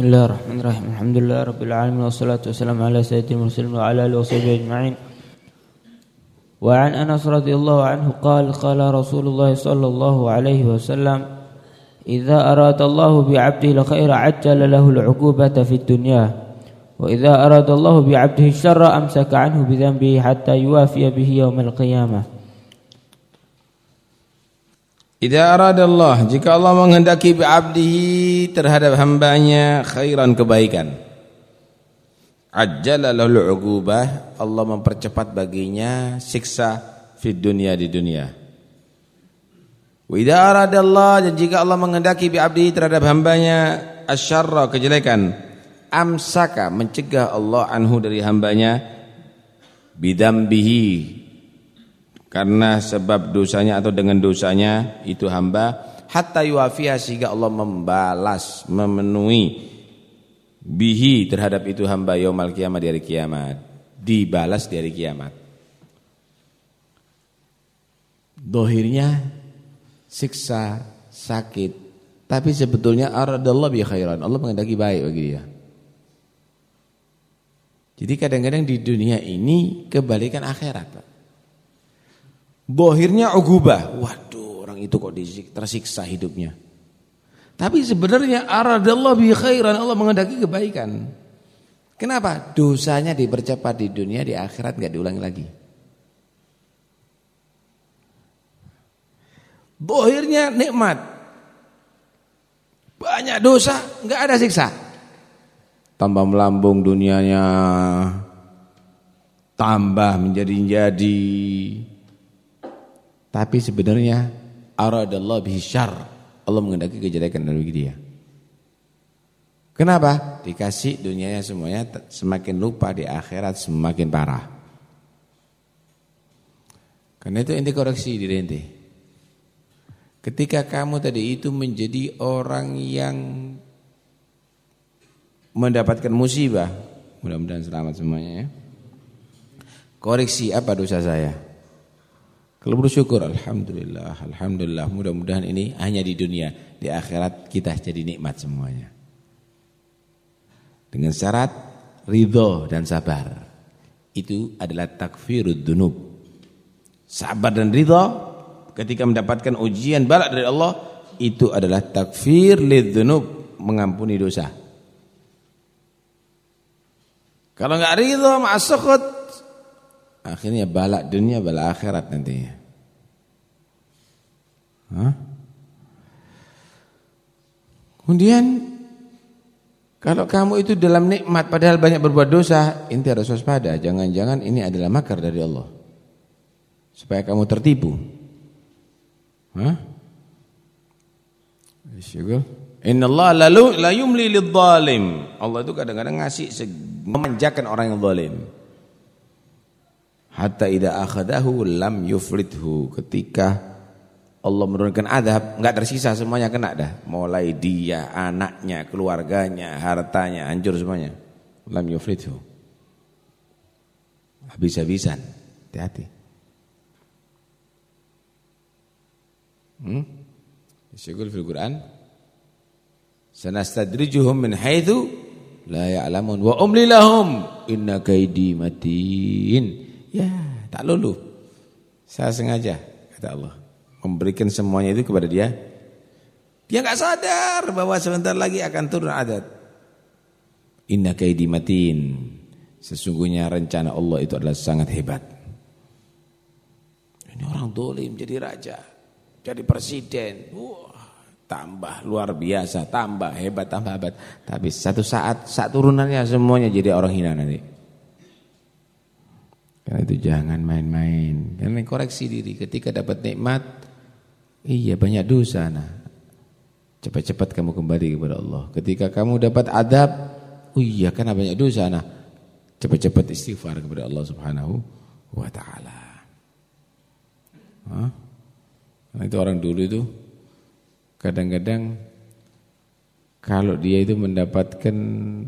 بسم الله الرحمن الرحيم. الحمد لله رب العالمين والصلاة والسلام على سيد المرسلين وعلى آله وصحبه أجمعين. وعن أنس رضي الله عنه قال قال رسول الله صلى الله عليه وسلم إذا أراد الله بعبده الخير عجل له العقوبة في الدنيا وإذا أراد الله بعبده الشر أمسك عنه بذنبه حتى يوافي به يوم القيامة. Idza aradallah jika Allah menghendaki bi abdihi terhadap hambanya khairan kebaikan. Ajjala lahul uqubah Allah mempercepat baginya siksa di dunia di dunia. Wa idza aradallah dan jika Allah menghendaki bi abdihi terhadap hambanya asyarra kejelekan. Amsaka mencegah Allah anhu dari hambanya bidambihi karena sebab dosanya atau dengan dosanya itu hamba hatta yuafiha sehingga Allah membalas memenuhi bihi terhadap itu hamba yaumal kiamat di hari kiamat. Dibalas di kiamat. Dohirnya siksa sakit. Tapi sebetulnya aradallah bi khairan. Allah menghendaki baik bagi dia. Jadi kadang-kadang di dunia ini kebalikan akhirat Pak Bohirnya ugubah. Waduh, orang itu kok tersiksa hidupnya. Tapi sebenarnya aradallah bi khairan, Allah menghendaki kebaikan. Kenapa? Dosanya dipercepat di dunia, di akhirat enggak diulangi lagi. Bohirnya nikmat. Banyak dosa, enggak ada siksa. Tambah melambung dunianya. Tambah menjadi-jadi tapi sebenarnya aradallah bihi syarr. Allah mengendaki kejelekan dari dia. Kenapa? Dikasih dunianya semuanya semakin lupa di akhirat semakin parah. Karena itu inti koreksi diri inti. Ketika kamu tadi itu menjadi orang yang mendapatkan musibah, mudah-mudahan selamat semuanya ya. Koreksi apa dosa saya? Kalau bersyukur alhamdulillah, alhamdulillah. Mudah-mudahan ini hanya di dunia, di akhirat kita jadi nikmat semuanya. Dengan syarat ridho dan sabar. Itu adalah takfirud dunub. Sabar dan ridho ketika mendapatkan ujian balak dari Allah itu adalah takfir lidzunub, mengampuni dosa. Kalau enggak ridho ma'asukut Akhirnya balak dunia, balak akhirat nantinya. Hah? Kemudian kalau kamu itu dalam nikmat padahal banyak berbuat dosa, inti harus waspada. Jangan-jangan ini adalah makar dari Allah. Supaya kamu tertipu. Hah? Inna Allah lalu la yumli lidzalim. Allah itu kadang-kadang ngasih memanjakan orang yang zalim hatta idza akhadahu lam yuflithu. Ketika Allah menurunkan adab enggak tersisa semuanya kena dah. Mulai dia anaknya keluarganya hartanya hancur semuanya. Lam yuflithu. Habis-habisan. Hati-hati. Hmm? Syukur fil Quran. Sanastadrijuhum min haitsu la ya'lamun. Wa umli lahum inna matin Ya, tak lulu. Saya sengaja, kata Allah, memberikan semuanya itu kepada dia. Dia enggak sadar bahwa sebentar lagi akan turun adat. Inna kaidi matin. Sesungguhnya rencana Allah itu adalah sangat hebat. Ini orang dolim jadi raja, jadi presiden. Wah, tambah luar biasa, tambah hebat, tambah hebat. Tapi satu saat, saat turunannya semuanya jadi orang hina nanti. Karena itu jangan main-main. Karena koreksi diri ketika dapat nikmat, iya banyak dosa nah. Cepat-cepat kamu kembali kepada Allah. Ketika kamu dapat adab, oh iya karena banyak dosa nah. Cepat-cepat istighfar kepada Allah Subhanahu wa taala. Nah, itu orang dulu itu kadang-kadang kalau dia itu mendapatkan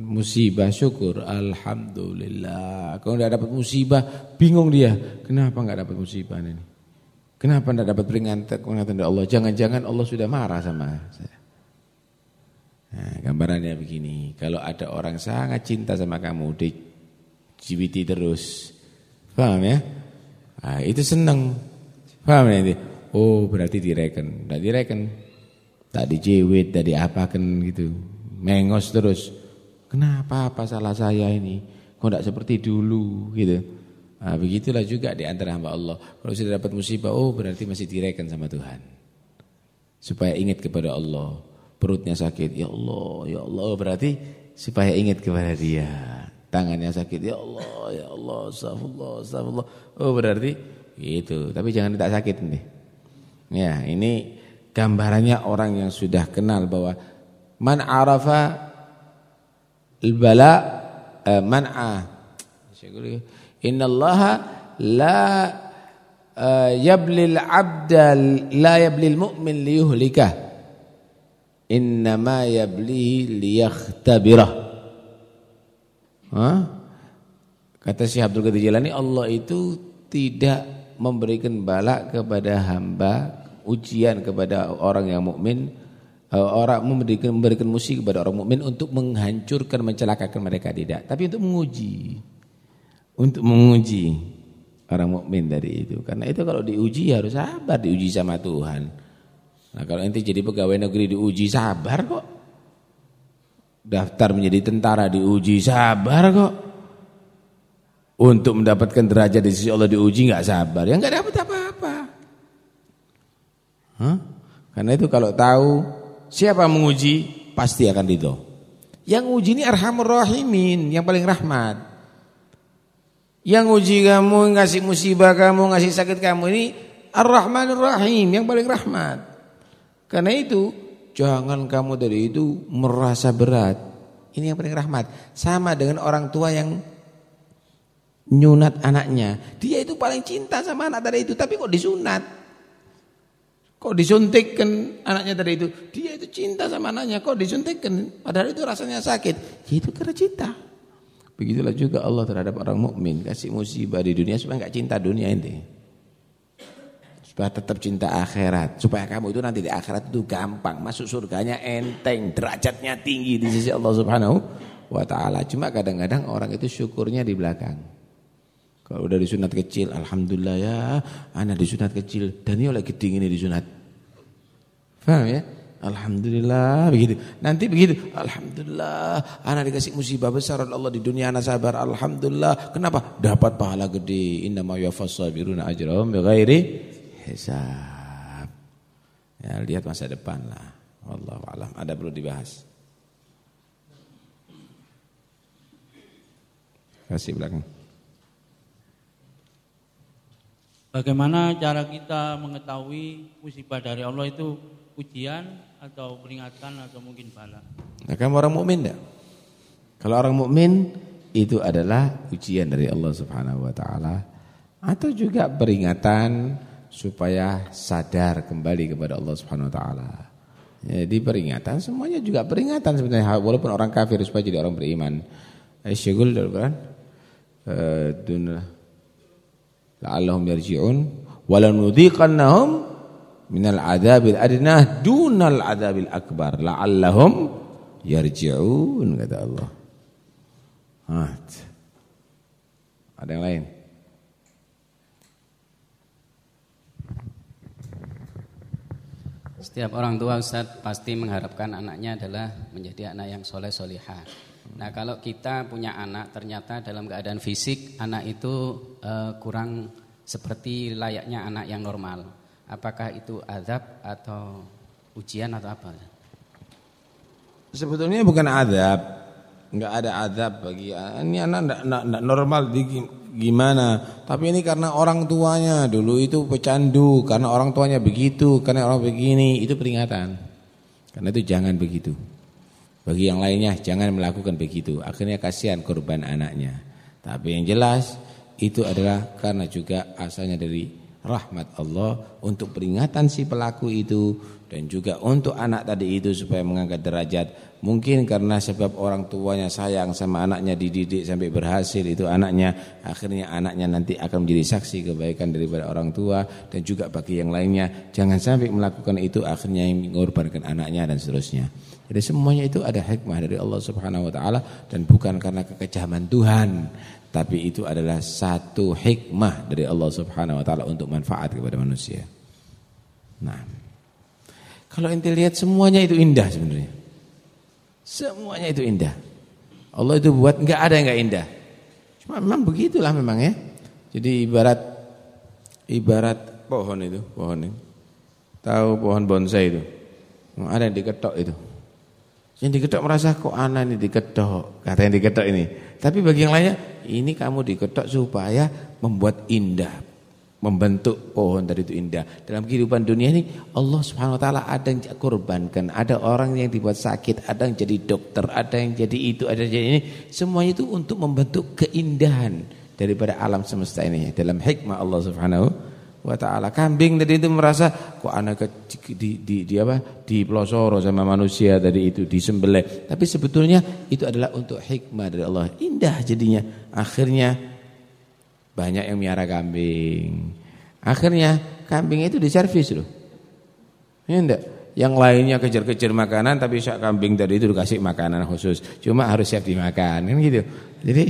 musibah syukur alhamdulillah. Kalau tidak dapat musibah bingung dia. Kenapa enggak dapat musibah ini? Kenapa enggak dapat peringatan peringatan dari Allah? Jangan-jangan Allah sudah marah sama saya. Nah, gambarannya begini, kalau ada orang sangat cinta sama kamu, di jibiti terus. Paham ya? Nah, itu senang. Paham ya? Oh, berarti direken. Tidak direken. Tak dijiwit, tak diapakan gitu. Mengos terus. Kenapa apa salah saya ini? Kok tidak seperti dulu gitu. Nah, begitulah juga di antara hamba Allah. Kalau sudah dapat musibah, oh berarti masih direken sama Tuhan. Supaya ingat kepada Allah perutnya sakit, ya Allah, ya Allah, berarti supaya ingat kepada dia. Tangannya sakit, ya Allah, ya Allah, astagfirullah, astagfirullah. Oh berarti itu, tapi jangan tidak sakit nih. Ya, ini gambarannya orang yang sudah kenal bahwa man arafa al-bala eh, man'a. Innallaha la uh, yablil abda la yablil mu'min liyuhlikah innama yablihi liyakhtabirah. Hah? Kata Syekh Abdul Qadir Jilani Allah itu tidak memberikan balak kepada hamba, ujian kepada orang yang mukmin, eh, orang memberikan memberikan musik kepada orang mukmin untuk menghancurkan, mencelakakan mereka tidak, tapi untuk menguji. Untuk menguji orang mukmin dari itu. Karena itu kalau diuji harus sabar diuji sama Tuhan. Nah kalau nanti jadi pegawai negeri diuji sabar kok. Daftar menjadi tentara diuji sabar kok. Untuk mendapatkan derajat di sisi Allah diuji nggak sabar, ya nggak dapat apa-apa. Karena itu kalau tahu siapa menguji pasti akan ridho. Yang uji ini arhamur rahimin, yang paling rahmat. Yang uji kamu, ngasih musibah kamu, ngasih sakit kamu ini Ar-Rahmanur Rahim, yang paling rahmat. Karena itu jangan kamu dari itu merasa berat. Ini yang paling rahmat. Sama dengan orang tua yang nyunat anaknya. Dia itu paling cinta sama anak tadi itu, tapi kok disunat? Kok disuntikkan anaknya tadi itu? Dia itu cinta sama anaknya, kok disuntikkan? Padahal itu rasanya sakit. Ya itu karena cinta. Begitulah juga Allah terhadap orang mukmin kasih musibah di dunia supaya enggak cinta dunia ini supaya tetap cinta akhirat supaya kamu itu nanti di akhirat itu gampang masuk surganya enteng derajatnya tinggi di sisi Allah Subhanahu wa taala cuma kadang-kadang orang itu syukurnya di belakang kalau udah disunat kecil alhamdulillah ya anak disunat kecil dan ini oleh geding ini disunat paham ya Alhamdulillah begitu. Nanti begitu. Alhamdulillah anak dikasih musibah besar oleh Allah di dunia anak sabar. Alhamdulillah. Kenapa? Dapat pahala gede. Innama yuwaffas sabiruna ajrahum bighairi hisab. Ya, lihat masa depan lah. Wallahu alam. Ada perlu dibahas. Kasih belakang. Bagaimana cara kita mengetahui musibah dari Allah itu ujian atau peringatan atau mungkin bala? Nah, kamu orang mukmin enggak? Kalau orang mukmin itu adalah ujian dari Allah Subhanahu wa taala atau juga peringatan supaya sadar kembali kepada Allah Subhanahu wa taala. Jadi peringatan semuanya juga peringatan sebenarnya walaupun orang kafir supaya jadi orang beriman. Asyghul dari Quran. La'allahum yarji'un walanudhiqannahum minal adabil adna dunal adabil akbar la'allahum yarji'un kata Allah. Ada yang lain? Setiap orang tua Ustaz pasti mengharapkan anaknya adalah menjadi anak yang soleh solihah. Nah kalau kita punya anak ternyata dalam keadaan fisik anak itu uh, kurang seperti layaknya anak yang normal. Apakah itu azab atau ujian atau apa? Sebetulnya bukan azab, nggak ada azab bagi ini anak enggak normal di gimana. Tapi ini karena orang tuanya dulu itu pecandu, karena orang tuanya begitu, karena orang begini, itu peringatan. Karena itu jangan begitu. Bagi yang lainnya jangan melakukan begitu. Akhirnya kasihan korban anaknya. Tapi yang jelas itu adalah karena juga asalnya dari rahmat Allah untuk peringatan si pelaku itu dan juga untuk anak tadi itu supaya mengangkat derajat. Mungkin karena sebab orang tuanya sayang sama anaknya dididik sampai berhasil itu anaknya akhirnya anaknya nanti akan menjadi saksi kebaikan daripada orang tua dan juga bagi yang lainnya. Jangan sampai melakukan itu akhirnya mengorbankan anaknya dan seterusnya. Jadi semuanya itu ada hikmah dari Allah Subhanahu wa taala dan bukan karena kekejaman Tuhan, tapi itu adalah satu hikmah dari Allah Subhanahu wa taala untuk manfaat kepada manusia. Nah, kalau ente lihat semuanya itu indah sebenarnya. Semuanya itu indah. Allah itu buat enggak ada yang enggak indah. Cuma memang begitulah memang ya. Jadi ibarat ibarat pohon itu, pohon ini. Tahu pohon bonsai itu? Ada yang diketok itu. Yang diketok merasa kok aneh ini diketok, kata yang diketok ini. Tapi bagi yang lainnya, ini kamu diketok supaya membuat indah, membentuk pohon dari itu indah. Dalam kehidupan dunia ini Allah Subhanahu wa taala ada yang korbankan, ada orang yang dibuat sakit, ada yang jadi dokter, ada yang jadi itu, ada yang jadi ini. Semuanya itu untuk membentuk keindahan daripada alam semesta ini dalam hikmah Allah Subhanahu wa taala. Kambing tadi itu merasa kok anak di, di, di apa? di pelosoro sama manusia tadi itu disembelih. Tapi sebetulnya itu adalah untuk hikmah dari Allah. Indah jadinya. Akhirnya banyak yang miara kambing. Akhirnya kambing itu diservis loh. Ya enggak? Yang lainnya kejar-kejar makanan tapi sak kambing tadi itu dikasih makanan khusus. Cuma harus siap dimakan kan gitu. Jadi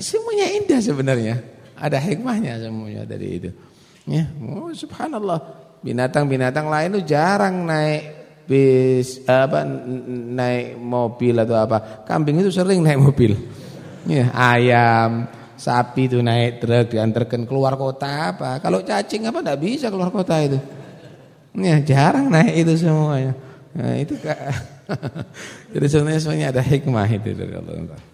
semuanya indah sebenarnya. Ada hikmahnya semuanya dari itu. Ya, oh, subhanallah. Binatang-binatang lain itu jarang naik bis apa naik mobil atau apa. Kambing itu sering naik mobil. Ya, ayam, sapi itu naik truk diantarkan keluar kota apa. Kalau cacing apa enggak bisa keluar kota itu. Ya, jarang naik itu semuanya. Nah, itu Jadi sebenarnya semuanya ada hikmah itu dari Allah.